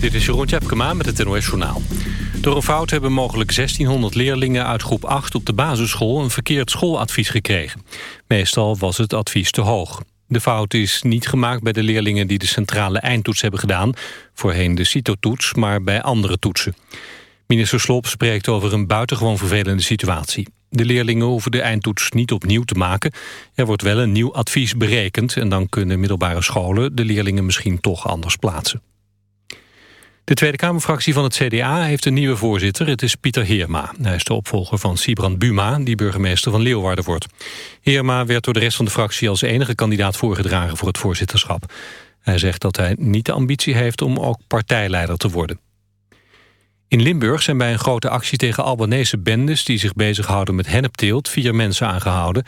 Dit is Jeroen Tjepkema met het NOS Journaal. Door een fout hebben mogelijk 1600 leerlingen uit groep 8 op de basisschool... een verkeerd schooladvies gekregen. Meestal was het advies te hoog. De fout is niet gemaakt bij de leerlingen die de centrale eindtoets hebben gedaan... voorheen de CITO-toets, maar bij andere toetsen. Minister Slop spreekt over een buitengewoon vervelende situatie. De leerlingen hoeven de eindtoets niet opnieuw te maken. Er wordt wel een nieuw advies berekend... en dan kunnen middelbare scholen de leerlingen misschien toch anders plaatsen. De Tweede Kamerfractie van het CDA heeft een nieuwe voorzitter. Het is Pieter Heerma. Hij is de opvolger van Sibrand Buma, die burgemeester van Leeuwarden wordt. Heerma werd door de rest van de fractie als enige kandidaat voorgedragen voor het voorzitterschap. Hij zegt dat hij niet de ambitie heeft om ook partijleider te worden. In Limburg zijn bij een grote actie tegen Albanese bendes... die zich bezighouden met hennepteelt, vier mensen aangehouden.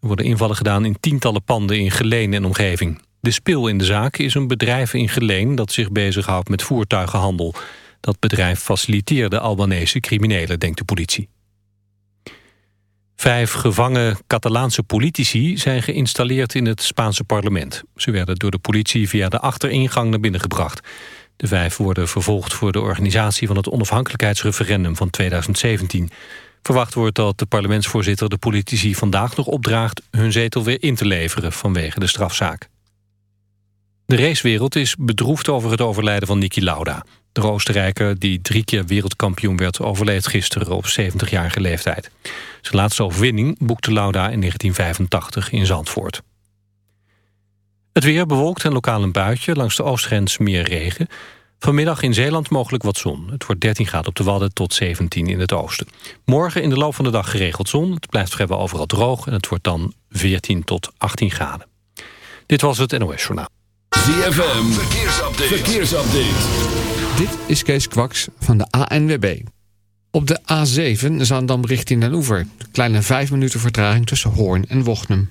Er worden invallen gedaan in tientallen panden in Geleen en omgeving. De spil in de zaak is een bedrijf in Geleen... dat zich bezighoudt met voertuigenhandel. Dat bedrijf faciliteerde Albanese criminelen, denkt de politie. Vijf gevangen Catalaanse politici zijn geïnstalleerd in het Spaanse parlement. Ze werden door de politie via de achteringang naar binnen gebracht. De vijf worden vervolgd voor de organisatie van het onafhankelijkheidsreferendum van 2017. Verwacht wordt dat de parlementsvoorzitter de politici vandaag nog opdraagt hun zetel weer in te leveren vanwege de strafzaak. De racewereld is bedroefd over het overlijden van Niki Lauda. De Oostenrijker, die drie keer wereldkampioen werd, overleed gisteren op 70-jarige leeftijd. Zijn laatste overwinning boekte Lauda in 1985 in Zandvoort. Het weer bewolkt en lokaal een buitje, langs de oostgrens meer regen. Vanmiddag in Zeeland mogelijk wat zon. Het wordt 13 graden op de Wadden tot 17 in het oosten. Morgen in de loop van de dag geregeld zon. Het blijft vrijwel overal droog en het wordt dan 14 tot 18 graden. Dit was het NOS Journaal. ZFM, verkeersupdate. verkeersupdate. Dit is Kees Kwaks van de ANWB. Op de A7 Zaandam richting Den Oever. Kleine 5 minuten vertraging tussen Hoorn en Wochnum.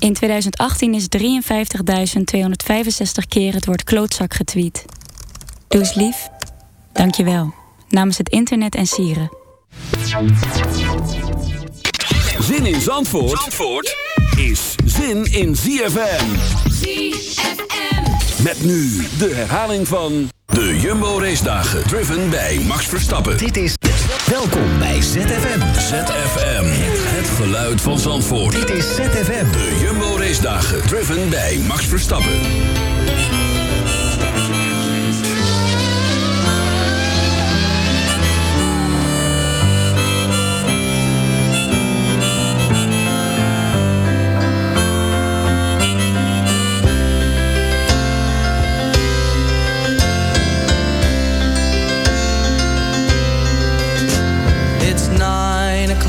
In 2018 is 53.265 keer het woord klootzak getweet. Doe eens lief. Dank je wel. Namens het internet en sieren. Zin in Zandvoort, Zandvoort is zin in ZFM. ZFM. Met nu de herhaling van de Jumbo Race Dagen. Driven bij Max Verstappen. Dit is Welkom bij ZFM. ZFM. Het geluid van Zandvoort. Dit is ZFM. De Jumbo Race Dagen. Driven bij Max Verstappen.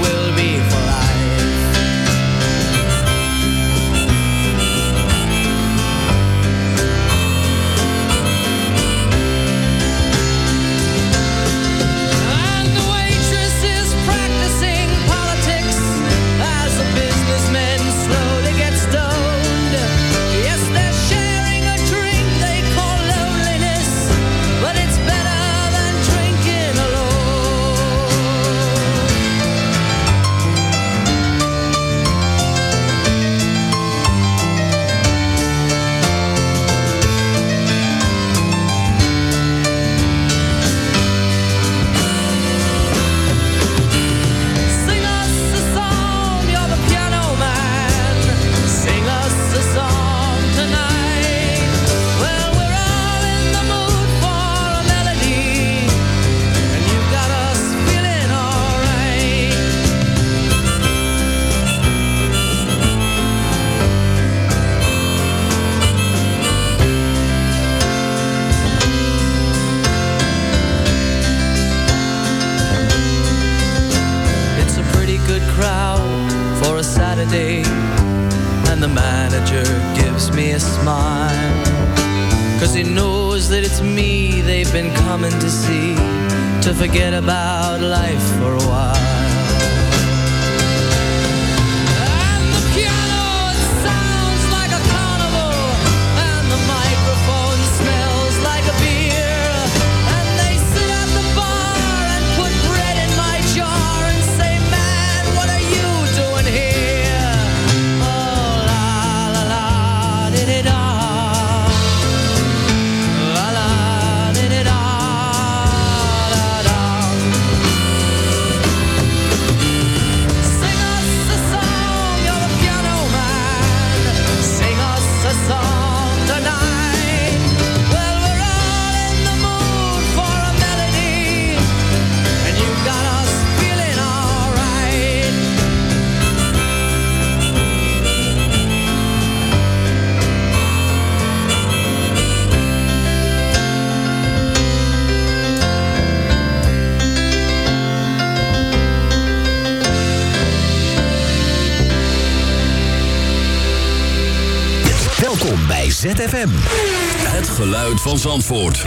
will be fine. Geluid van Zandvoort.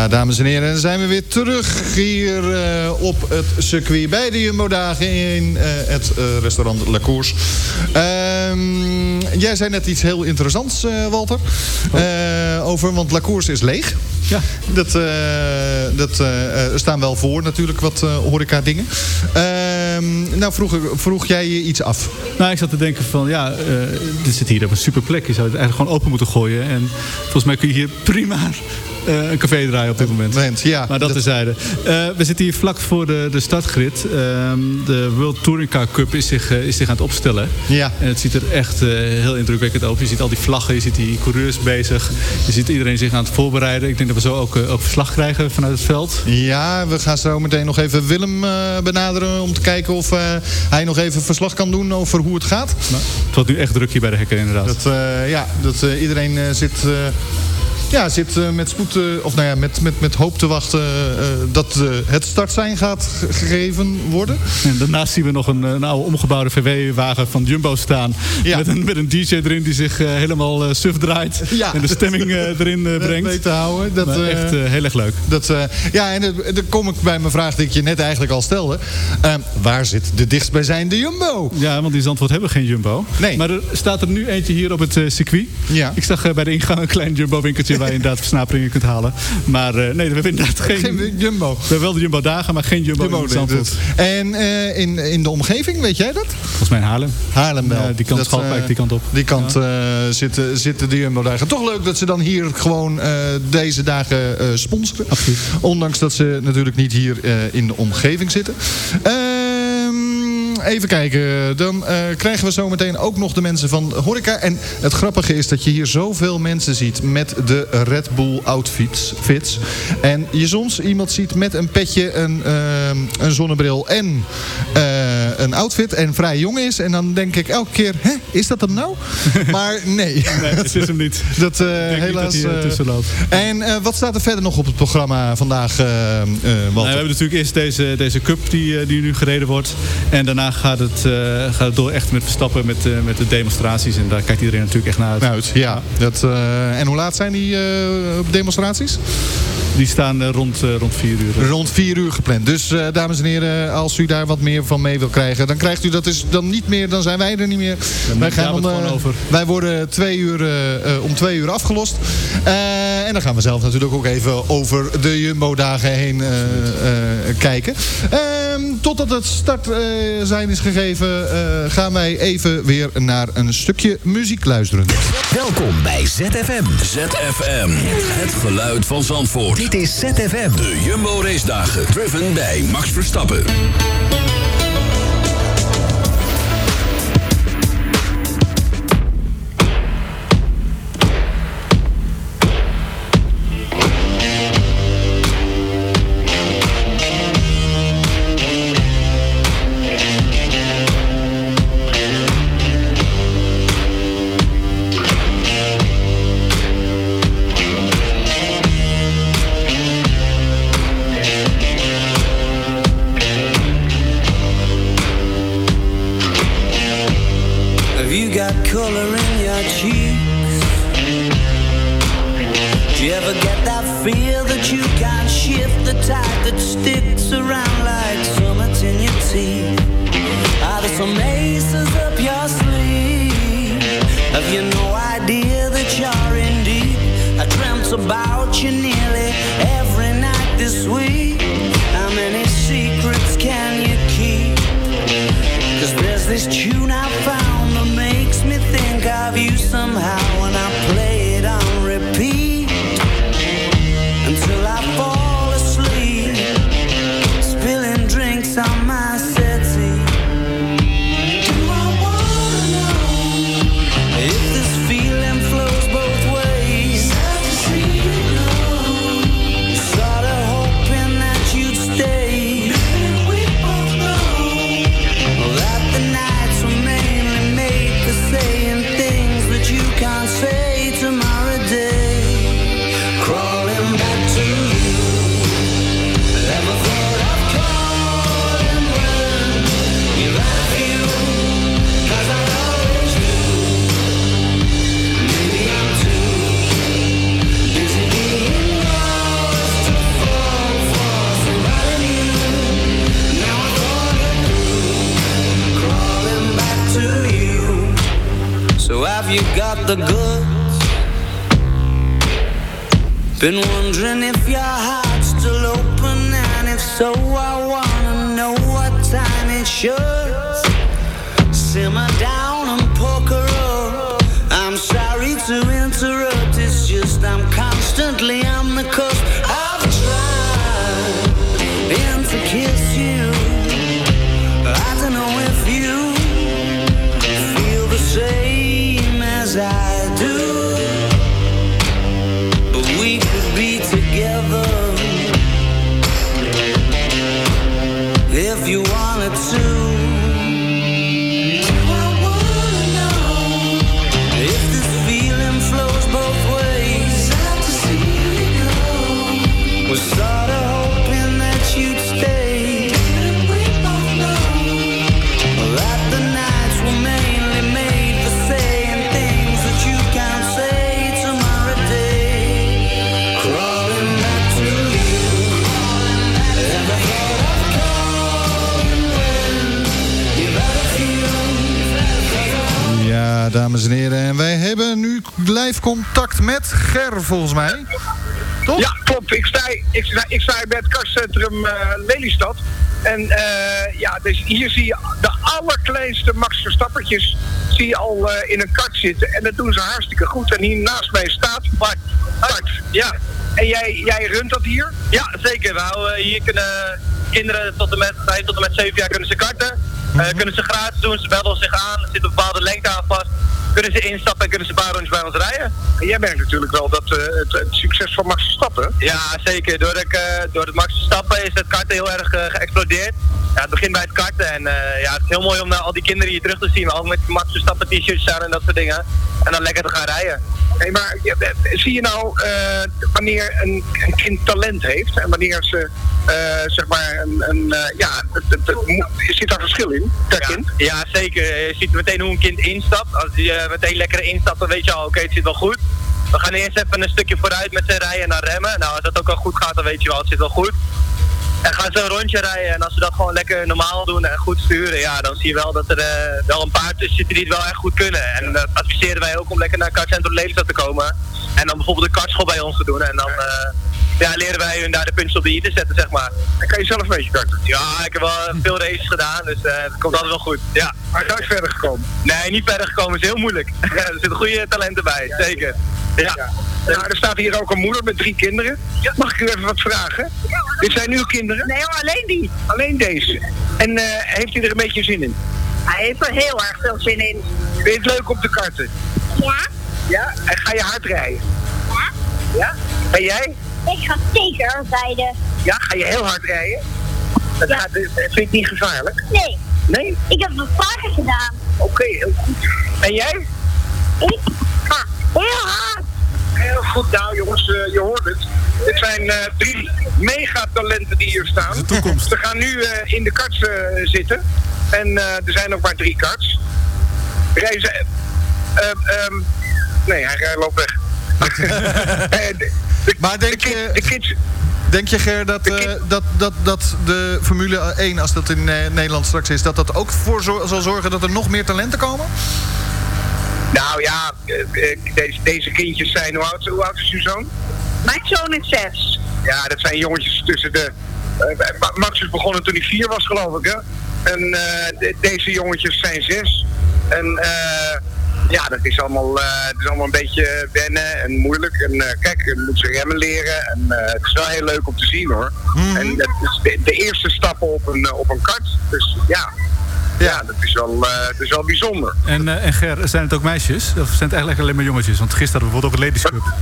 Ja, dames en heren, dan zijn we weer terug hier eh, op het circuit bij de Jumbo-dagen in eh, het eh, restaurant La Course. Ehm, jij zei net iets heel interessants, Walter, Eh, over, want La Course is leeg. Ja. Dat, dat staan wel voor natuurlijk wat horeca dingen. Ehm, nou, vroeg, vroeg jij je iets af? Nou, ik zat te denken van, ja, dit zit hier op een super plek. Je zou het eigenlijk gewoon open moeten gooien. En volgens mij kun je hier prima een café draaien op dit moment. ja, maar dat, terzijde. Eh we zitten hier vlak voor de, de startgrid. Ehm, de World Touring Car Cup is zich, eh, is zich aan het opstellen. Ja. En het ziet er echt eh, heel indrukwekkend uit. Je ziet al die vlaggen, je ziet die coureurs bezig. Je ziet iedereen zich aan het voorbereiden. Ik denk dat we zo ook, eh, ook verslag krijgen vanuit het veld. Ja, we gaan zo meteen nog even Willem eh, benaderen... om te kijken of eh, hij nog even verslag kan doen over hoe het gaat. Het wordt nu echt druk hier bij de hekken inderdaad. Dat, eh, ja, dat eh, iedereen eh, zit, eh, ja, zit eh, met spoed, eh, of nou ja, met, met, met hoop te wachten eh, dat het startsein gaat ge- gegeven worden. En daarnaast zien we nog een, een oude omgebouwde VW-wagen van Jumbo staan. Met, een, met een DJ erin die zich helemaal suf draait. Ja. En de stemming erin brengt. Te houden. Dat, Maar eh, echt heel erg leuk. Dat, ja, en dan kom ik bij mijn vraag die ik je net eigenlijk al stelde. Eh, waar zit de dichtstbijzijnde Jumbo? Ja, want in Zandvoort hebben we geen Jumbo. Nee. Maar er staat er nu eentje hier op het circuit. Ja. Ik zag bij de ingang een klein Jumbo-winkeltje waar je inderdaad versnaperingen kunt halen. Maar eh, nee, we hebben inderdaad geen... Geen Jumbo. We hebben wel de Jumbo-dagen, maar geen Jumbo, Jumbo, in Zandvoort. dat- En eh, in, in de omgeving, weet jij dat? Volgens mij in Haarlem. Haarlem wel. Ja, die kant, Schalkwijk, eh, die kant op. Die kant zitten, zitten de Jumbo-dagen. Toch leuk dat ze dan hier gewoon deze dagen sponsoren. Ondanks dat ze natuurlijk niet hier in de omgeving zitten. Even kijken. Dan eh, krijgen we zometeen ook nog de mensen van Horeca. En het grappige is dat je hier zoveel mensen ziet met de Red Bull outfits. Fits. En je soms iemand ziet met een petje, een, ehm, een zonnebril en eh, een outfit en vrij jong is. En dan denk ik elke keer, hè, is dat hem nou? maar nee. Nee, het is hem niet. Dat eh, Ik denk niet helaas... dat hij, eh, eh, tussen loopt. En eh, wat staat er verder nog op het programma vandaag, eh, eh, Nou, Walter? we hebben natuurlijk eerst deze, deze cup die, eh, die nu gereden wordt. En daarna gaat het, eh, gaat het door echt met Verstappen, met, eh, met de demonstraties. En daar kijkt iedereen natuurlijk echt naar uit. ja. Dat, eh, en hoe laat zijn die eh, demonstraties? Die staan eh, rond, eh, rond vier uur. Rond vier uur gepland. Dus eh, dames en heren, als u daar wat meer van mee wil krijgen... dan krijgt u dat is dan niet meer, dan zijn wij er niet meer. wij, gewoon eh, over. wij worden twee uur, eh, eh, om twee uur afgelost. Eh, en dan gaan we zelf natuurlijk ook even over de Jumbo-dagen heen eh, eh, kijken. Ehm, totdat het start eh, zijn is gegeven... eh, gaan wij even weer naar een stukje muziek luisteren. Welkom bij ZFM. ZFM. Het geluid van Zandvoort. Dit is ZFM. De Jumbo Race Dagen. Driven bij Max Verstappen. This tune I found that makes me think of you somehow the? Been wondering dames en heren. En wij hebben nu live contact met Ger, volgens mij. Toch? Ja, klopt. Ik sta, ik sta, ik sta bij het kastcentrum eh, Lelystad. En eh, ja, dus hier zie je de allerkleinste Max Verstappertjes zie je al eh, in een kart zitten. En dat doen ze hartstikke goed. En hier naast mij staat Bart. Bart, ja. En jij, jij runt dat hier? Ja, zeker. We houden hier kunnen kinderen tot en met, tot en met 7 jaar kunnen ze karten. Eh, kunnen ze gratis doen, ze melden zich aan, er zit een bepaalde lengte aan vast. Kunnen ze instappen en kunnen ze een bij ons rijden. En jij merkt natuurlijk wel dat eh, het, het succes van Max Verstappen... Ja, zeker. Door, de, eh, door het Max Verstappen is het karten heel erg eh, geëxplodeerd. Ja, het begint bij het karten en ja, het is heel mooi om al die kinderen hier terug te zien. Al met Max Verstappen t-shirts aan en dat soort dingen. En dan lekker te gaan rijden. Nee, maar ja, eh, zie je nou eh, wanneer een, een kind talent heeft en wanneer ze, eh, zeg maar, een, een eh, ja, zit daar verschil in per kind? Ja, zeker. Je ziet meteen hoe een kind instapt. Als eh, meteen lekker instapt, dan weet je al, oké, het zit wel goed. We gaan eerst even een stukje vooruit met zijn rijden en dan remmen. Nou, als dat ook al goed gaat, dan weet je wel, het zit wel goed. En gaan ze een rondje rijden en als ze dat gewoon lekker normaal doen en goed sturen, ja, dan zie je wel dat er eh, wel een paar tussen zitten die het wel echt goed kunnen. En dat adviseren wij ook om lekker naar Kartcentrum Lelystad te komen. En dan bijvoorbeeld een kartschool bij ons te doen. En dan eh, ja, leren wij hun daar de puntjes op de i te zetten, zeg maar. En kan je zelf een beetje karten? Ja, ik heb wel veel races gedaan, dus eh, het komt altijd wel goed. Ja. Maar nooit verder gekomen? Nee, niet verder gekomen, is heel moeilijk. Ja, er zitten goede talenten bij, zeker. Ja. Nou, er staat hier ook een moeder met drie kinderen. Mag ik u even wat vragen? Dit zijn uw kinderen? Nee hoor, alleen die. Alleen deze. En eh, heeft u er een beetje zin in? Hij heeft er heel erg veel zin in. Vind je het leuk om te karten? Ja? Ja? En ga je hard rijden? Ja? Ja? En jij? Ik ga zeker rijden. Ja, ga je heel hard rijden? Dat gaat, eh, vind je het niet gevaarlijk? Nee. Nee? Ik heb het vaker gedaan. Oké, heel goed. En jij? Ik ga heel hard. Heel goed. Nou jongens, eh, je hoort het. Dit zijn eh, drie megatalenten die hier staan. De toekomst. Ze gaan nu eh, in de karts zitten. En eh, er zijn nog maar drie karts. Rijden ze... eh, ehm, nee, hij, hij loopt weg. De- de- Maar denk je- de kids... Denk je, Ger, dat, eh, dat, dat, dat de Formule 1, als dat in eh, Nederland straks is... dat dat ook voor zo- zal zorgen dat er nog meer talenten komen? Nou ja, eh, deze, deze kindjes zijn... Hoe oud, hoe oud is uw zoon? Mijn zoon is zes. Ja, dat zijn jongetjes tussen de... Ma- Max is begonnen toen hij vier was, geloof ik, hè? En eh, de- deze jongetjes zijn zes. En eh, ja, dat is, allemaal, eh, het is allemaal een beetje wennen en moeilijk. En eh, kijk, je moet ze remmen leren. En eh, het is wel heel leuk om te zien, hoor. En dat is de, de eerste stappen op een, op een kart. Dus ja, ja dat, is wel, dat is wel bijzonder. En, en Ger, zijn het ook meisjes? Of zijn het eigenlijk alleen maar jongetjes? Want gisteren hadden we bijvoorbeeld ook een ladies.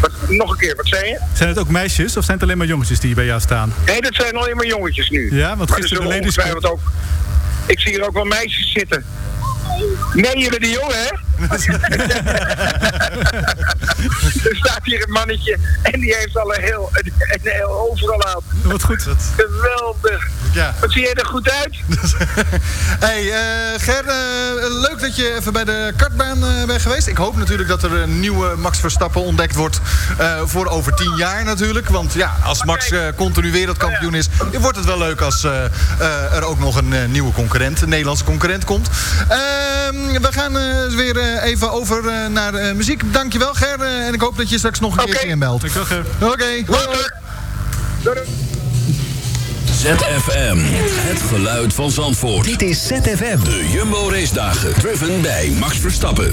Wat, nog een keer, wat zei je? Zijn het ook meisjes of zijn het alleen maar jongetjes die bij jou staan? Nee, dat zijn alleen maar jongetjes nu. Ja, want er gisteren de ladies ongetwijfeld ook... Ik zie hier ook wel meisjes zitten. Nee, jullie de jongen, hè? er staat hier een mannetje en die heeft al een heel, een, een heel overal aan. Wat goed. Geweldig. Ja. Wat zie je er goed uit? hey, eh, Ger, eh, leuk dat je even bij de kartbaan eh, bent geweest. Ik hoop natuurlijk dat er een nieuwe Max Verstappen ontdekt wordt eh, voor over tien jaar natuurlijk. Want ja, als Max eh, continu wereldkampioen is, wordt het wel leuk als er ook nog een nieuwe concurrent, een Nederlandse concurrent komt. Ehm, we gaan eh, weer even over eh, naar eh, muziek. Dankjewel Ger eh, en ik hoop dat je straks nog een keertje inbelt. Dankjewel Ger. Oké. ZFM. Het geluid van Zandvoort. Dit is ZFM. De Jumbo Race Dagen. Driven bij Max Verstappen.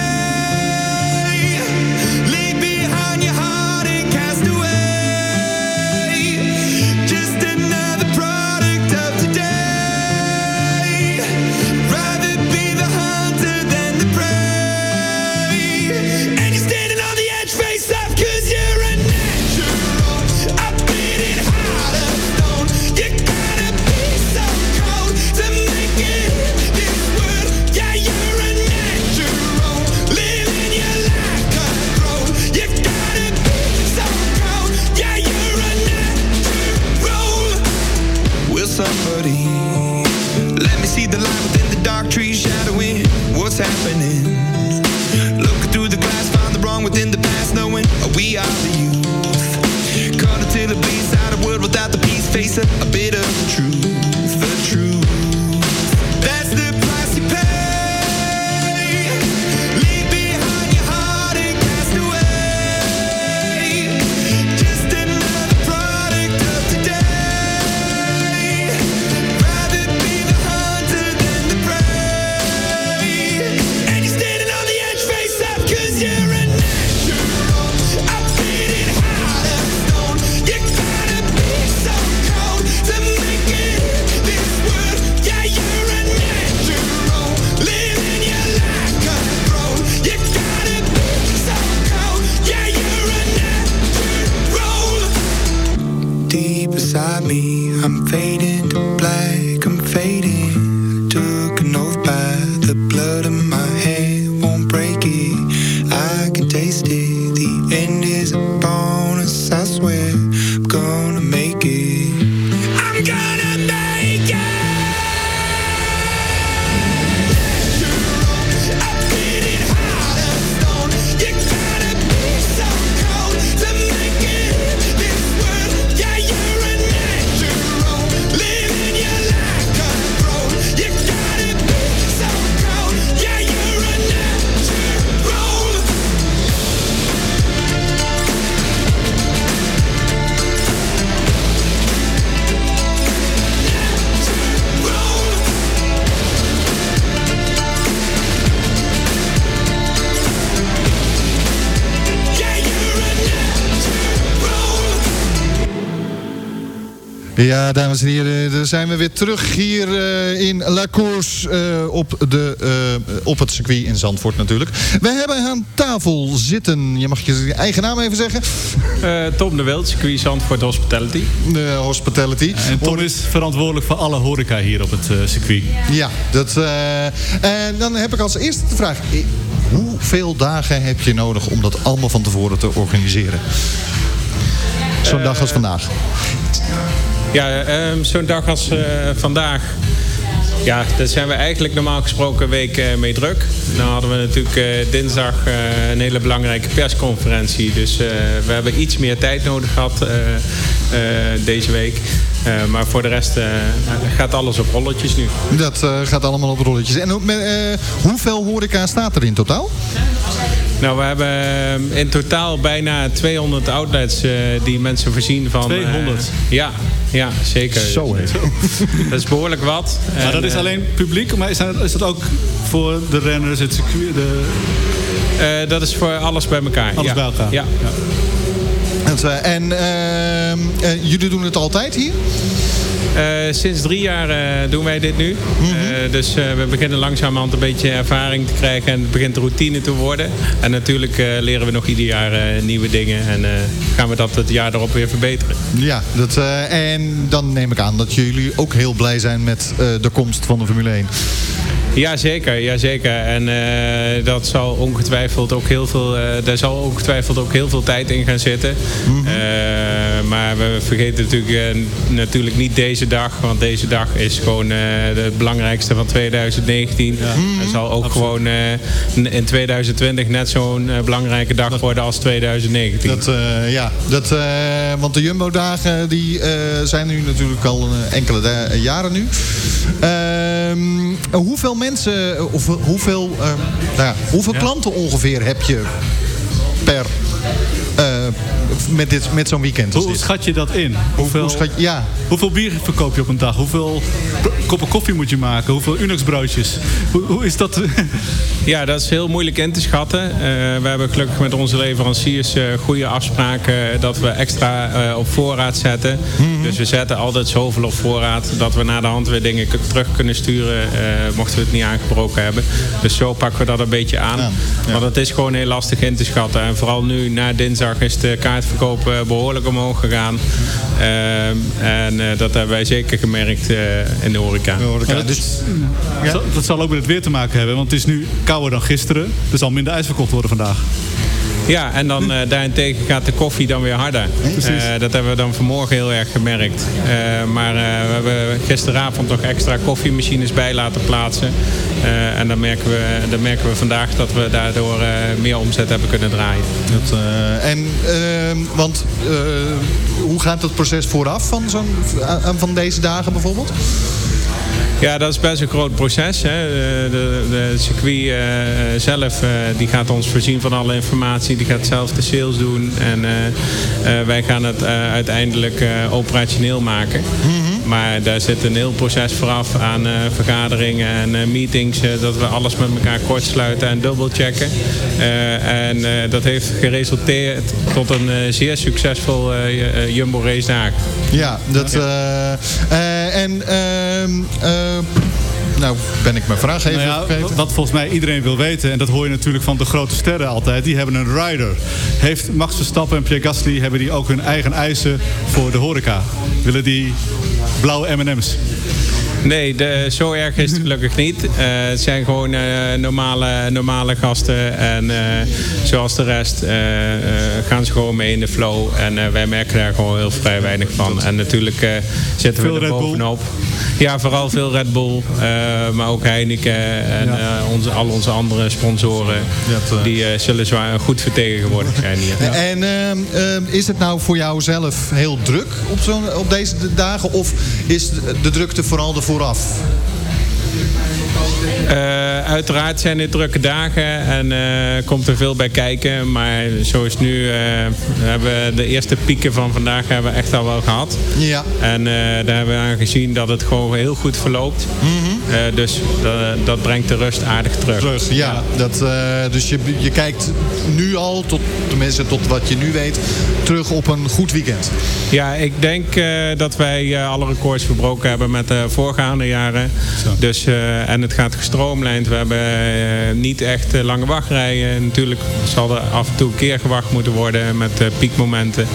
somebody Ja, dames en heren, daar zijn we weer terug hier eh, in La Course eh, op, de, eh, op het circuit in Zandvoort natuurlijk. We hebben aan tafel zitten, je mag je eigen naam even zeggen. Tom de Wild, circuit Zandvoort Hospitality. De Hospitality. En Tom is verantwoordelijk voor alle horeca hier op het circuit. Ja, dat, en dan heb ik als eerste de vraag. Hoeveel dagen heb je nodig om dat allemaal van tevoren te organiseren? Zo'n dag als vandaag. Ja, ehm, zo'n dag als eh, vandaag. Ja, daar zijn we eigenlijk normaal gesproken een week eh, mee druk. Dan hadden we natuurlijk eh, dinsdag een hele belangrijke persconferentie. Dus we hebben iets meer tijd nodig gehad eh, eh, deze week. Maar voor de rest gaat alles op rolletjes nu. Dat gaat allemaal op rolletjes. En hoeveel horeca staat er in totaal? Nou, we hebben eh, in totaal bijna 200 outlets eh, die mensen voorzien van... eh, 200? ja, ja, zeker. Zo, hè. Dat is behoorlijk wat. Maar En, dat is eh, alleen publiek, maar is dat, is dat ook voor de renners, het circuit? De... eh, dat is voor alles bij elkaar. Alles ja. bij elkaar. Ja. Dat, eh, en ehm, eh, jullie doen het altijd hier? Eh, sinds drie jaar eh, doen wij dit nu. Mhm. Eh, dus we beginnen langzamerhand een beetje ervaring te krijgen en het begint routine te worden. En natuurlijk leren we nog ieder jaar nieuwe dingen en gaan we dat het jaar erop weer verbeteren. Ja, dat, en dan neem ik aan dat jullie ook heel blij zijn met de komst van de Formule 1. Jazeker, jazeker. En eh, dat zal ongetwijfeld ook heel veel, eh, daar zal ongetwijfeld ook heel veel tijd in gaan zitten. Eh, maar we vergeten natuurlijk, natuurlijk niet deze dag, want deze dag is gewoon het belangrijkste van 2019. Het zal ook gewoon in 2020 net zo'n belangrijke dag worden als 2019. Dat, ja, dat, want de Jumbo-dagen die, zijn nu natuurlijk al enkele jaren nu. Ehm, hoeveel mensen, of hoeveel, eh, nou ja, hoeveel klanten ongeveer heb je per, met, dit, met zo'n weekend als Hoe dit? schat je dat in? Hoeveel, hoe schat je- ja. hoeveel bier verkoop je op een dag? Hoeveel koppen koffie moet je maken? Hoeveel Unox broodjes? Hoe, hoe is dat? Ja, dat is heel moeilijk in te schatten. Eh, we hebben gelukkig met onze leveranciers eh, goede afspraken dat we extra eh, op voorraad zetten. Dus we zetten altijd zoveel op voorraad dat we na de hand weer dingen terug kunnen sturen eh, mochten we het niet aangebroken hebben. Dus zo pakken we dat een beetje aan. Want het is gewoon heel lastig in te schatten. En vooral nu na dinsdag is de kaartverkoop eh, behoorlijk omhoog gegaan. Ehm, en eh, dat hebben wij zeker gemerkt eh, in de horeca. Ja, dat, zal- dat zal ook met het weer te maken hebben, want het is nu kouder dan gisteren. Er zal minder ijs verkocht worden vandaag. Ja, en dan eh, daarentegen gaat de koffie dan weer harder. Eh, dat hebben we dan vanmorgen heel erg gemerkt. Eh, maar we hebben gisteravond nog extra koffiemachines bij laten plaatsen. En dan merken, we, dan merken we vandaag dat we daardoor meer omzet hebben kunnen draaien. Dat, en, ehm, want hoe gaat het proces vooraf van, van deze dagen bijvoorbeeld? Ja, dat is best een groot proces. Hè. De, de, de circuit eh, zelf eh, die gaat ons voorzien van alle informatie. Die gaat zelf de sales doen. En eh, eh, wij gaan het eh, uiteindelijk eh, operationeel maken. Maar daar zit een heel proces vooraf aan eh, vergaderingen en eh, meetings. eh, dat we alles met elkaar kortsluiten en dubbelchecken. En dat heeft geresulteerd tot een zeer succesvol Jumbo Race dagen. Ja, dat, en ehm, eh, nou ben ik mijn vraag even Nou ja, wat volgens mij iedereen wil weten, en dat hoor je natuurlijk van de grote sterren altijd, die hebben een rider. Heeft Max Verstappen en Pierre Gasly hebben die ook hun eigen eisen voor de horeca? Willen die blauwe M&M's? Nee, de, zo erg is het gelukkig niet. Eh, het zijn gewoon eh, normale, normale gasten. En eh, zoals de rest gaan ze gewoon mee in de flow. En wij merken daar gewoon heel vrij weinig van. En natuurlijk zitten Veel we er bovenop. Ja, vooral veel Red Bull. maar ook Heineken en onze, al onze andere sponsoren. Die eh, zullen zwaar goed vertegenwoordigd zijn hier. En is het nou voor jou zelf heel druk op, op deze dagen? Of is de, drukte vooral vooraf? Eh, uiteraard zijn dit drukke dagen en eh, komt er veel bij kijken. Maar zoals nu eh, hebben we de eerste pieken van vandaag hebben we echt al wel gehad. Ja. En daar hebben we aan gezien dat het gewoon heel goed verloopt. Eh, dus dat, dat brengt de rust aardig terug. Terug, ja. Dat, eh, dus je, je kijkt nu al, tot, tenminste tot wat je nu weet, terug op een goed weekend. Ja, ik denk eh, dat wij eh, alle records verbroken hebben met de voorgaande jaren. Dus, eh, en het gaat gestroomlijnd. We hebben eh, niet echt eh, lange wachtrijen. Natuurlijk zal er af en toe een keer gewacht moeten worden met eh, piekmomenten.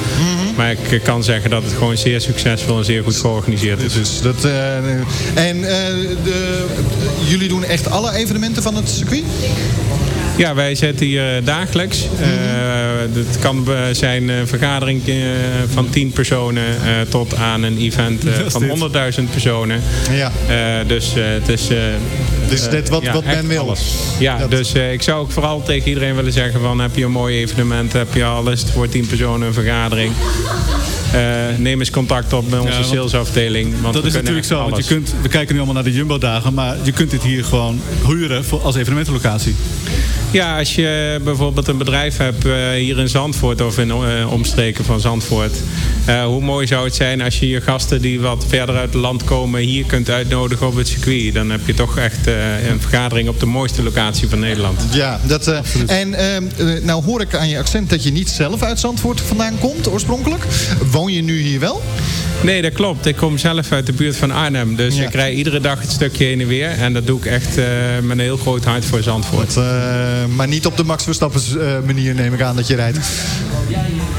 Maar ik eh, kan zeggen dat het gewoon zeer succesvol en zeer goed georganiseerd is. Dus dat, eh, en eh, de, jullie doen echt alle evenementen van het circuit? Ja, wij zitten hier eh, dagelijks. Eh, het kan eh, zijn een vergadering eh, van 10 personen eh, tot aan een event eh, van dit. 100.000 personen. Ja. Eh, dus eh, het is... eh, Dus eh, net wat- wat men wil. Alles. Ja, dus eh, ik zou ook vooral tegen iedereen willen zeggen van heb je een mooi evenement, heb je alles voor 10 personen een vergadering. Eh, neem eens contact op met onze salesafdeling. Want dat is natuurlijk zo, want je kunt, we kijken nu allemaal naar de Jumbo-dagen, maar je kunt dit hier gewoon huren voor, als evenementenlocatie. Ja, als je bijvoorbeeld een bedrijf hebt eh, hier in Zandvoort of in eh, omstreken van Zandvoort. eh, hoe mooi zou het zijn als je je gasten die wat verder uit het land komen hier kunt uitnodigen op het circuit. Dan heb je toch echt eh, een vergadering op de mooiste locatie van Nederland. Ja, dat, eh, en nou hoor ik aan je accent dat je niet zelf uit Zandvoort vandaan komt, oorspronkelijk. Woon je nu hier wel? Nee, dat klopt. Ik kom zelf uit de buurt van Arnhem. Dus Ja. ik rij iedere dag het stukje heen en weer. En dat doe ik echt eh, met een heel groot hart voor Zandvoort. Eh, maar niet op de Max Verstappen eh, manier neem ik aan dat je rijdt.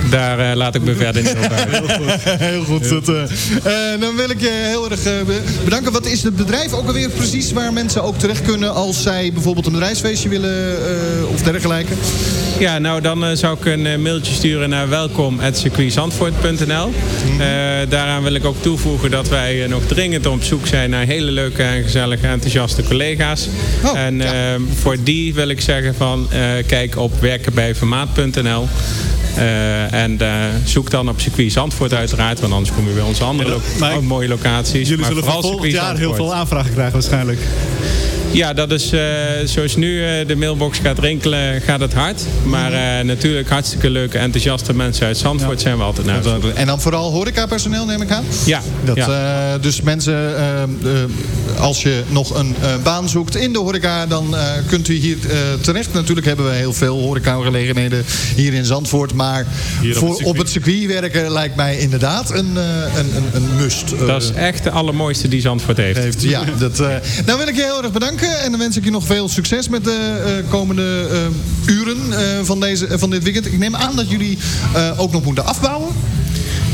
Daar laat ik me verder niet op uit. Heel goed. Dat, eh, eh, dan wil ik je heel erg be- bedanken. Wat is het bedrijf ook alweer precies waar mensen ook terecht kunnen als zij bijvoorbeeld een bedrijfsfeestje willen of dergelijke? Ja, nou dan eh, zou ik een eh, mailtje sturen naar welkom.circuitzandvoort.nl. Mhm. Eh, daaraan wil ik ook toevoegen dat wij nog dringend op zoek zijn naar hele leuke en gezellige enthousiaste collega's. Oh, en eh, voor die wil ik zeggen van kijk op werkenbijvermaat.nl. Eh, en zoek dan op circuit Zandvoort uiteraard, want anders kom je bij onze andere mooie locaties. Jullie Maar zullen vooral volgend jaar heel veel aanvragen krijgen waarschijnlijk. Ja, dat is eh, zoals nu eh, de mailbox gaat rinkelen, gaat het hard. Maar eh, natuurlijk hartstikke leuke, enthousiaste mensen uit Zandvoort zijn we altijd naar. En dan vooral horecapersoneel neem ik aan? Ja. Dat, ja. dus mensen, als je nog een baan zoekt in de horeca, dan kunt u hier terecht. Natuurlijk hebben we heel veel horecagelegenheden hier in Zandvoort. Maar op voor, het op, het circuit werken lijkt mij inderdaad een, een, een, een must. dat is echt de allermooiste die Zandvoort heeft. heeft. Ja, dat, nou wil ik je heel erg bedanken. En dan wens ik je nog veel succes met de eh, komende eh, uren eh, van, deze, van dit weekend. Ik neem aan dat jullie eh, ook nog moeten afbouwen.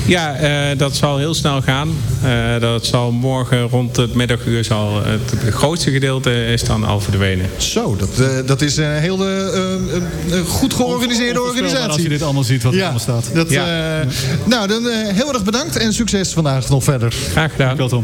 Ja, eh, dat zal heel snel gaan. Eh, dat zal morgen rond het middaguur zal het, grootste gedeelte is dan al verdwenen. Zo, dat, eh, dat is een heel goed georganiseerde organisatie. Als je dit allemaal ziet wat er Ja, allemaal staat. Dat, eh, nou, dan eh, heel erg bedankt en succes vandaag nog verder. Graag gedaan. Dankjewel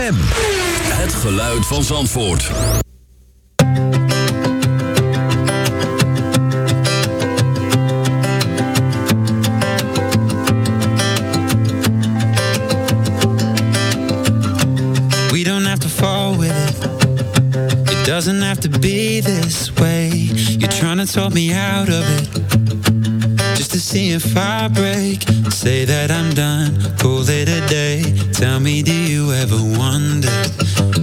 ZFM. Het geluid van Zandvoort. We don't have to fall with it. It doesn't have to be this way. You're trying to talk me out of it. Just to see if I break. Say that I'm done. Call it a day. Tell me, do you ever wonder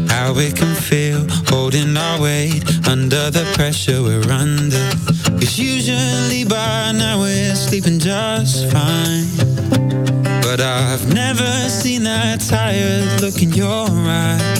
how it can feel holding our weight under the pressure we're under? Cause usually by now we're sleeping just fine. But I've never seen that tired look in your eyes.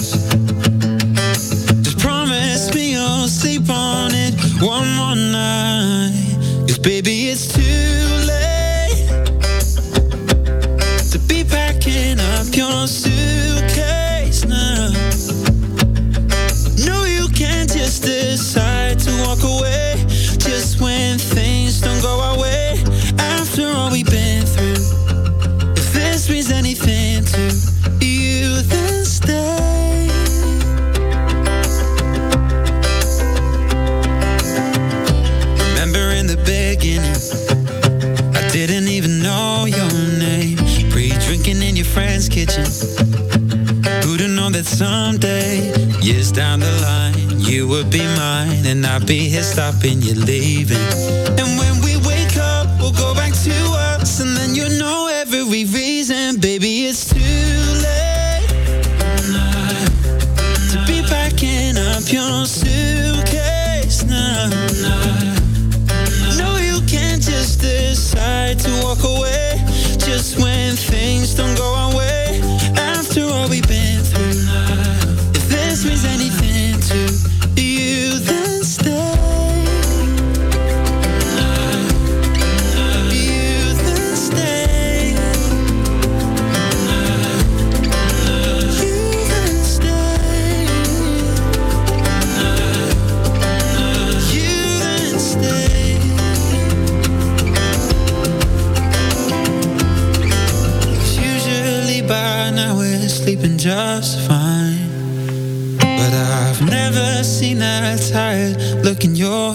drinking in your friend's kitchen. Who'd have known that someday, years down the line, you would be mine and I'd be here stopping you leaving. And when yo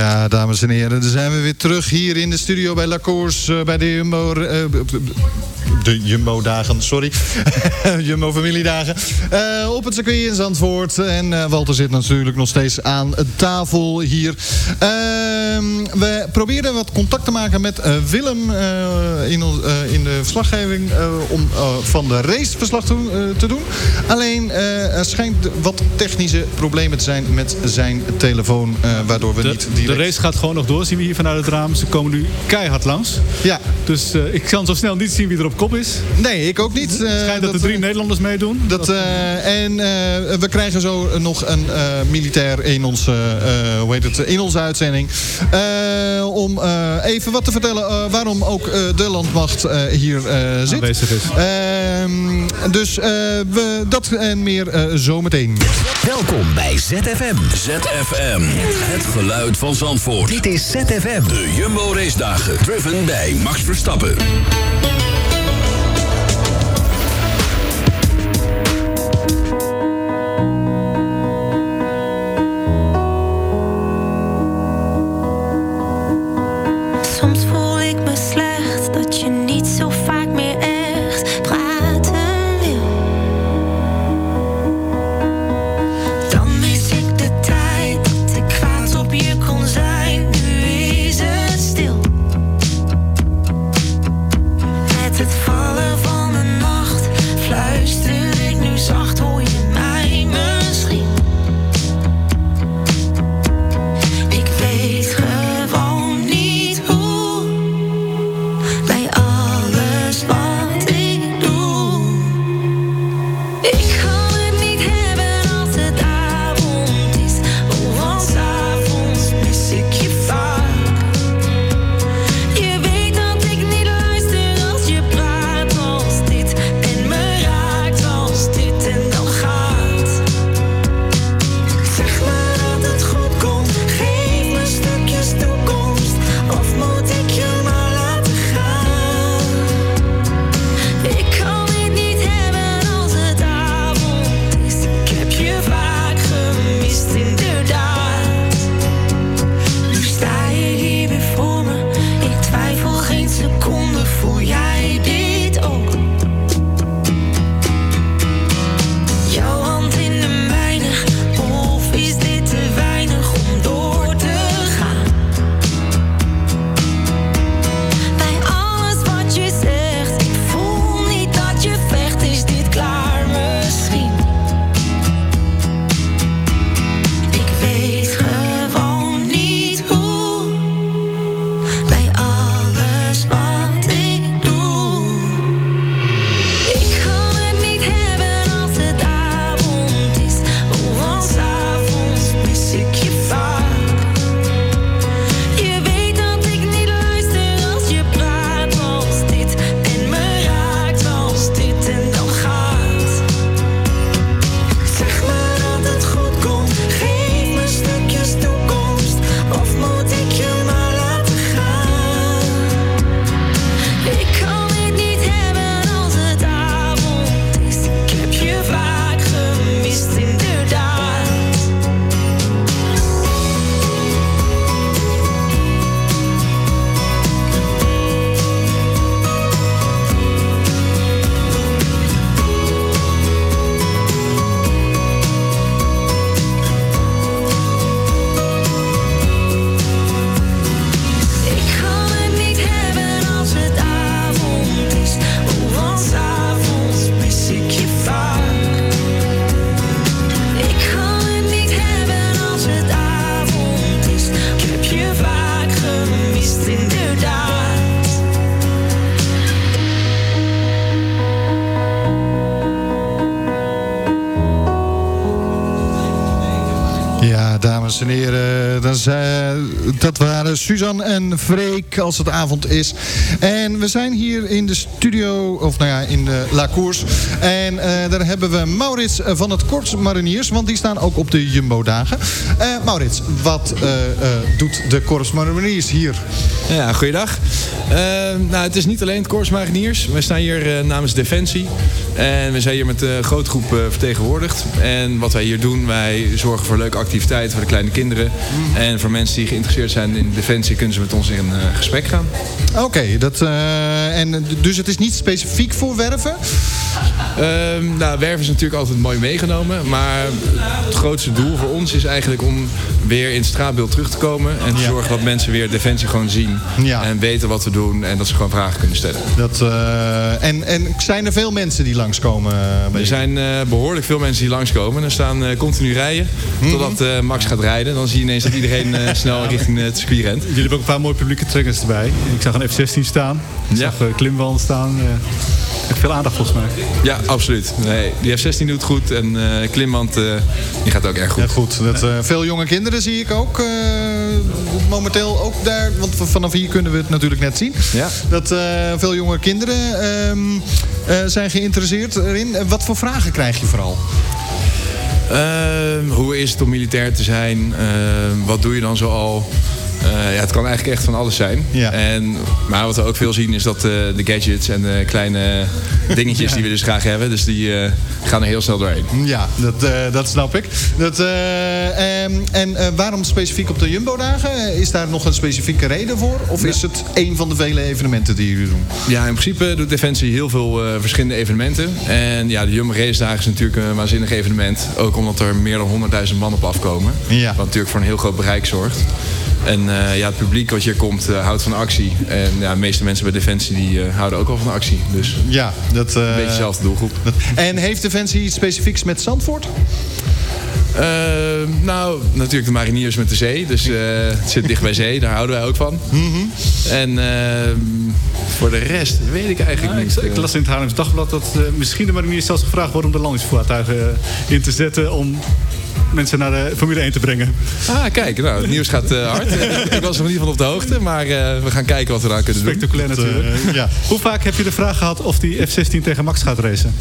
Ja, dames en heren, dan zijn we weer terug hier in de studio bij Lacours, eh, bij de Jumbo... eh, de Jumbo-dagen, sorry. Jumbo-familiedagen. Eh, op het circuit in Zandvoort. En eh, Walter zit natuurlijk nog steeds aan tafel hier. Ehm, we proberen wat contact te maken met eh, Willem in, in de verslaggeving... om van de race verslag te, te doen. Alleen, er schijnt wat technische problemen te zijn met zijn telefoon... waardoor we niet De direct... race gaat gewoon nog door, zien we hier vanuit het raam. Ze komen nu keihard langs. Ja. Dus ik kan zo snel niet zien wie er op is. Nee, ik ook niet. Het schijnt dat, er drie Nederlanders meedoen. Dat, eh, en eh, we krijgen zo nog een eh, militair in, ons, eh, eh, hoe heet het, in onze uitzending. Eh, om eh, even wat te vertellen eh, waarom ook eh, de landmacht eh, hier eh, zit. Aanwezig is. Ehm, dus eh, we, dat en meer eh, zometeen. Welkom bij ZFM. ZFM. Het geluid van Zandvoort. Dit is ZFM. De Jumbo Race Dagen. Driven bij Max Verstappen. Suzanne en Freek als het avond is. En we zijn hier in de studio, of nou ja, in de La Cours. En eh, daar hebben we Maurits eh, van het Korps Mariniers, want die staan ook op de Jumbo-dagen. Eh, Maurits, wat doet de Korps Mariniers hier? Ja, goeiedag. Nou, het is niet alleen het Korps Mariniers. We staan hier namens Defensie. En we zijn hier met een grote groep eh, vertegenwoordigd. En wat wij hier doen, wij zorgen voor leuke activiteiten voor de kleine kinderen. En voor mensen die geïnteresseerd zijn in Defensie, kunnen ze met ons in eh, gesprek gaan. Oké, dat eh, en dus het is niet specifiek voor werven? Ehm, nou, werven is natuurlijk altijd mooi meegenomen. Maar het grootste doel voor ons is eigenlijk om weer in het straatbeeld terug te komen. En te zorgen dat mensen weer Defensie gewoon zien. En weten wat we doen. En dat ze gewoon vragen kunnen stellen. Dat, eh, en, en zijn er veel mensen die langskomen? eh, bij Er zijn eh, behoorlijk veel mensen die langskomen. Er staan eh, continu rijen. Totdat eh, Max gaat rijden. Dan zie je ineens dat iedereen eh, snel richting het circuit rent. Jullie hebben ook een paar mooie publieke trainers erbij. Ik zag een F-16 staan. Ik zag uh, klimwanden staan. Veel aandacht volgens mij. Ja, absoluut. Nee, die F-16 doet het goed. En eh eh, die gaat ook erg goed. Ja, goed. Dat, eh, veel jonge kinderen zie ik ook. eh, momenteel ook daar. Want vanaf hier kunnen we het natuurlijk net zien. Ja. Dat eh, veel jonge kinderen ehm, eh, zijn geïnteresseerd erin. Wat voor vragen krijg je vooral? Ehm, hoe is het om militair te zijn? Ehm, wat doe je dan zoal? Eh, ja, het kan eigenlijk echt van alles zijn. En, maar wat we ook veel zien is dat eh, de gadgets en de kleine dingetjes Ja. die we dus graag hebben, dus die eh, gaan er heel snel doorheen. Ja, dat, dat snap ik. Dat, eh, ehm, en waarom specifiek op de Jumbo-dagen? Is daar nog een specifieke reden voor? Of is het een van de vele evenementen die jullie doen? Ja, in principe doet Defensie heel veel verschillende evenementen. En ja, de Jumbo Race Dagen is natuurlijk een waanzinnig evenement. Ook omdat er meer dan 100.000 man op afkomen. Ja. Wat natuurlijk voor een heel groot bereik zorgt. En eh, ja, het publiek wat hier komt eh, houdt van actie. En ja, de meeste mensen bij Defensie die, eh, houden ook wel van actie. Dus Ja, dat... een beetje dezelfde doelgroep. En heeft Defensie iets specifieks met Zandvoort? Eh, nou, natuurlijk de mariniers met de zee. Dus eh, het zit dicht bij zee, daar houden wij ook van. En eh, voor de rest weet ik eigenlijk niet. ik, ik las in het Haarlems Dagblad dat eh, misschien de mariniers zelfs gevraagd worden om de landingsvoertuigen in te zetten om mensen naar de Formule 1 te brengen. Ah, kijk, nou, het nieuws gaat eh, hard. ik was nog niet van op de hoogte, maar eh, we gaan kijken wat we eraan kunnen doen. Spectaculair natuurlijk. ja. Hoe vaak heb je de vraag gehad of die F-16 tegen Max gaat racen?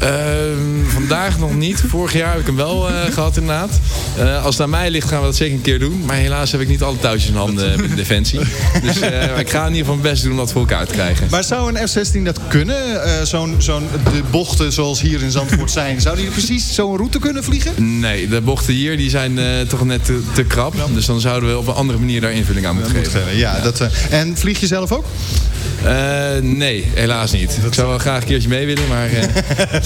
Ehm, vandaag nog niet. Vorig jaar heb ik hem wel eh, gehad inderdaad. Eh, als het aan mij ligt gaan we dat zeker een keer doen. Maar helaas heb ik niet alle touwtjes in handen binnen Defensie. Dus eh, ik ga in ieder geval mijn best doen om dat voor elkaar te krijgen. Maar zou een F-16 dat kunnen? Eh, zo'n, zo'n, de bochten zoals hier in Zandvoort zijn. Zou die precies zo'n route kunnen vliegen? Nee, de bochten hier die zijn eh, toch net te, te krap. Dus dan zouden we op een andere manier daar invulling aan moeten geven. Ja, Dat, eh, en vlieg je zelf ook? Eh, nee, helaas niet. Ik zou wel graag een keertje mee willen, maar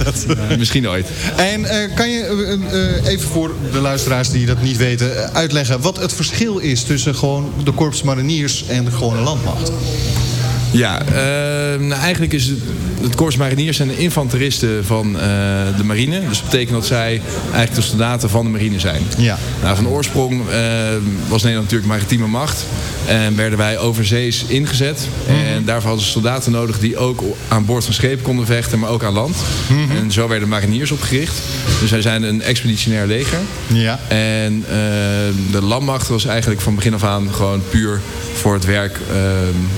misschien ooit. En eh, kan je eh, eh, even voor de luisteraars die dat niet weten... uitleggen wat het verschil is tussen gewoon de Korps Mariniers en de gewone landmacht? Ja, eh, nou, eigenlijk is het, het Korps Mariniers zijn de infanteristen van eh, de marine. Dus dat betekent dat zij eigenlijk de soldaten van de marine zijn. Ja. Nou, van oorsprong eh, was Nederland natuurlijk maritieme macht. En werden wij overzees ingezet. En daarvoor hadden ze soldaten nodig die ook aan boord van schepen konden vechten, maar ook aan land. En zo werden mariniers opgericht. Dus wij zijn een expeditionair leger. Ja. En eh, de landmacht was eigenlijk van begin af aan gewoon puur voor het werk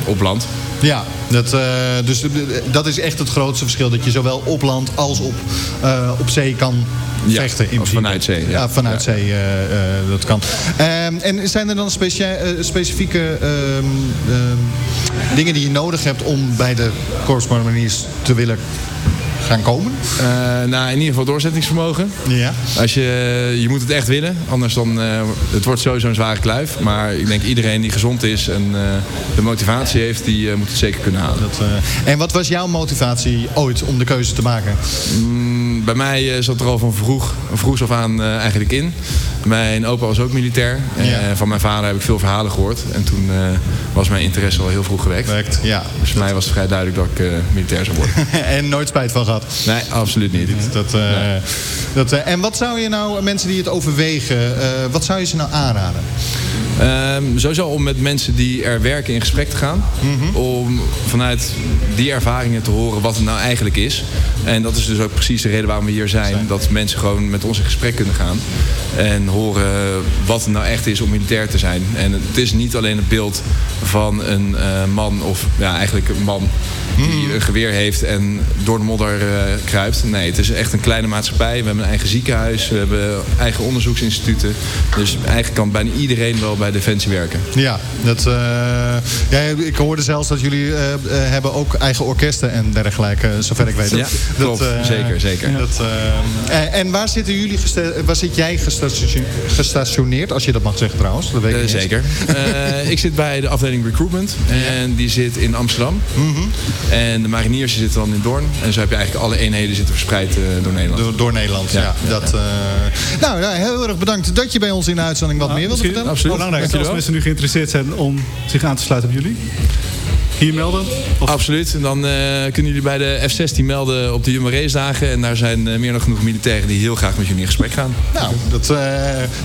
op land. Ja, dat, eh, dus de- dat is echt het grootste verschil. Dat je zowel op land als op, eh, op zee kan Ja, vechten. In vanuit zee, ja. Ja, vanuit Ja. zee eh, eh, dat kan. Ehm, en zijn er dan specia- eh, specifieke ehm, ehm, dingen die je nodig hebt... om bij de Corps Mariniers te willen gaan komen? Eh, nou, in ieder geval doorzettingsvermogen. Ja. Als je, je moet het echt willen, anders dan, eh, het wordt sowieso een zware kluif. Maar ik denk iedereen die gezond is en eh, de motivatie heeft, die moet het zeker kunnen halen. Dat, en wat was jouw motivatie ooit om de keuze te maken? Mm, bij mij zat er al van vroeg, vroeg af aan eigenlijk in. Mijn opa was ook militair. En van mijn vader heb ik veel verhalen gehoord. En toen was mijn interesse al heel vroeg gewekt. ja. Dus voor mij was het vrij duidelijk dat ik militair zou worden. en nooit spijt van gehad? Nee, absoluut niet. Dat, eh, dat, eh, en wat zou je nou, mensen die het overwegen, eh, wat zou je ze nou aanraden? Ehm, sowieso om met mensen die er werken in gesprek te gaan. Om vanuit die ervaringen te horen wat het nou eigenlijk is. En dat is dus ook precies de reden waarom we hier zijn. Dat mensen gewoon met ons in gesprek kunnen gaan. En horen wat het nou echt is om militair te zijn. En het is niet alleen het beeld van een eh, man of ja, eigenlijk een man die een geweer heeft en door de modder eh, kruipt. Nee, het is echt een kleine maatschappij. We hebben een eigen ziekenhuis, we hebben eigen onderzoeksinstituten. Dus eigenlijk kan bijna iedereen wel bij Defensie werken. Ja, dat, eh, ja, ik hoorde zelfs dat jullie eh, eh, hebben ook eigen orkesten en dergelijke, zover ik weet. Ja, klopt. Zeker, zeker. Dat, en, waar zitten jullie waar zit jij gestationeerd, als je dat mag zeggen trouwens? Dat weet ik niet zeker. Eh, ik zit bij de afdeling recruitment en die zit in Amsterdam. Mhm. En de mariniers zitten dan in Doorn. En zo heb je eigenlijk alle eenheden zitten verspreid eh, door Nederland. Door, door Nederland, ja. dat, eh, nou, ja, heel erg bedankt dat je bij ons in de uitzending wat meer wilde Misschien vertellen. Absoluut. Belangrijk als mensen nu geïnteresseerd zijn om zich aan te sluiten op jullie. Hier melden? Absoluut. En dan eh, kunnen jullie bij de F-16 melden op de Jumbo Race dagen. En daar zijn eh, meer dan genoeg militairen die heel graag met jullie in gesprek gaan. Nou, dat, eh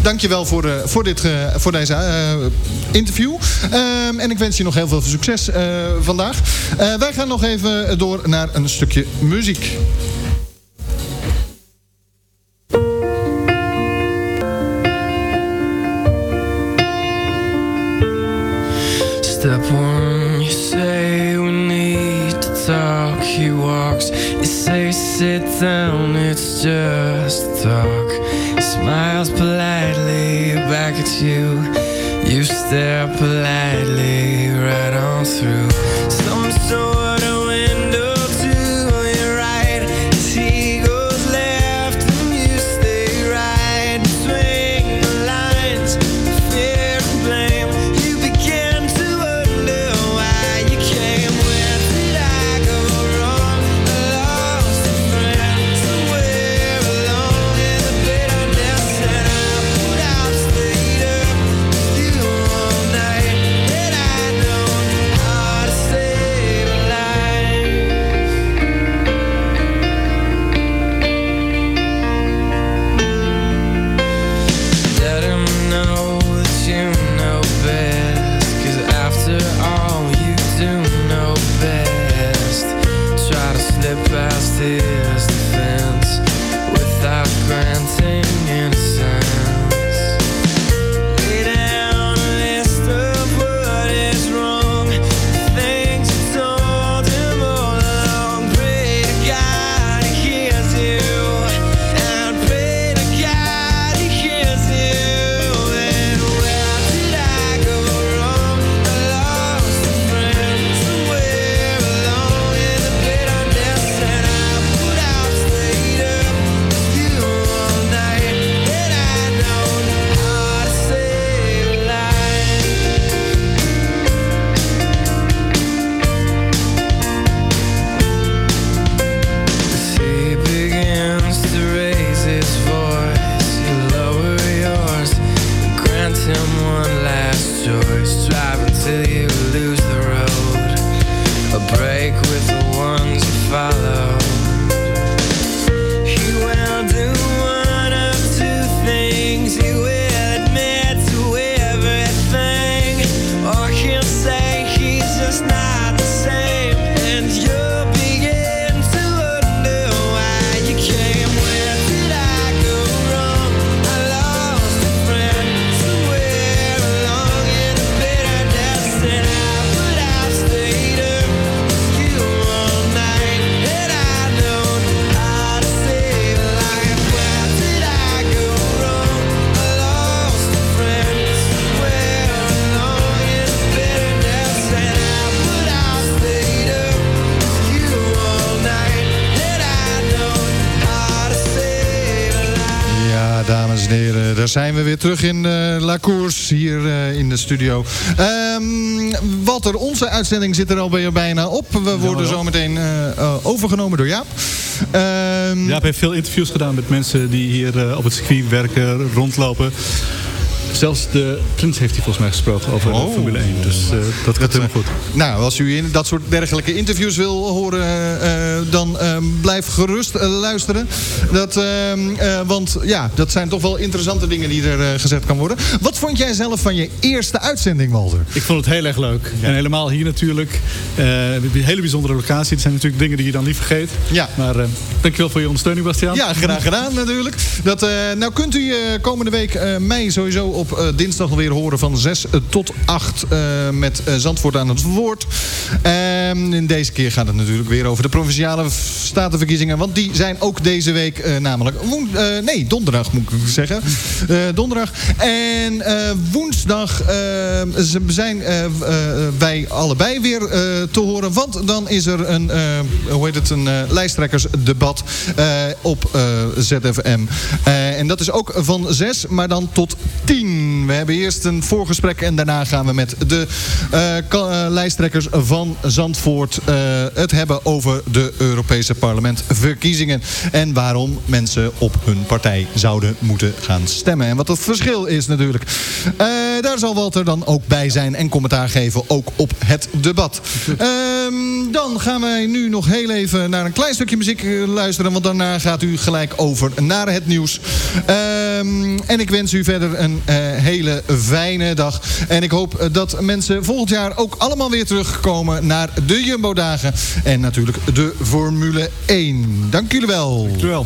dankjewel voor, de, voor, dit, eh, voor deze eh, interview. Ehm, en ik wens je nog heel veel succes eh, vandaag. Eh, wij gaan nog even door naar een stukje muziek. Sit down, it's just talk. Smiles politely back at you. You stare politely right on through some zijn we weer terug in eh, La Course, hier eh, in de studio. Ehm, Walter, onze uitzending zit er al bij- bijna op. We worden zo meteen eh, overgenomen door Jaap. Ehm, Jaap heeft veel interviews gedaan met mensen die hier op het circuit werken, rondlopen. Zelfs de prins heeft hij volgens mij gesproken over de Oh. Formule 1. Dus eh, dat gaat helemaal goed. Nou, als u in dat soort dergelijke interviews wil horen, eh, eh, dan eh, blijf gerust eh, luisteren. Dat, eh, eh, want ja, dat zijn toch wel interessante dingen die er eh, gezegd kan worden. Wat vond jij zelf van je eerste uitzending, Walter? Ik vond het heel erg leuk. En helemaal hier natuurlijk. Eh, een hele bijzondere locatie. Het zijn natuurlijk dingen die je dan niet vergeet. Ja. Maar eh, dankjewel voor je ondersteuning, Bastiaan. Ja, graag gedaan natuurlijk. Dat, eh, nou kunt u eh, komende week eh, mij sowieso op eh, dinsdag weer horen van 6 tot 8 eh, met eh, Zandvoort aan het woord. En deze keer gaat het natuurlijk weer over de provinciale statenverkiezingen. Want die zijn ook deze week eh, namelijk... eh, nee, donderdag moet ik zeggen. Eh, donderdag. En eh, woensdag eh, zijn eh, eh, wij allebei weer eh, te horen. Want dan is er een, eh, hoe heet het, een eh, lijsttrekkersdebat eh, op eh, ZFM. Eh, en dat is ook van 6, maar dan tot 10. We hebben eerst een voorgesprek en daarna gaan we met de eh, eh, lijsttrekkers van Zandvoort eh, het hebben over de Europese parlementverkiezingen. En waarom mensen op hun partij zouden moeten gaan stemmen. En wat het verschil is natuurlijk. Daar zal Walter dan ook bij zijn en commentaar geven ook op het debat. Ehm, dan gaan wij nu nog heel even naar een klein stukje muziek eh, luisteren. Want daarna gaat u gelijk over naar het nieuws. Ehm, en ik wens u verder een eh, hele fijne dag. En ik hoop eh, dat mensen volgend jaar ook allemaal weer terugkomen naar de Jumbo-dagen. En natuurlijk de Formule 1. Dank jullie wel. Dank wel.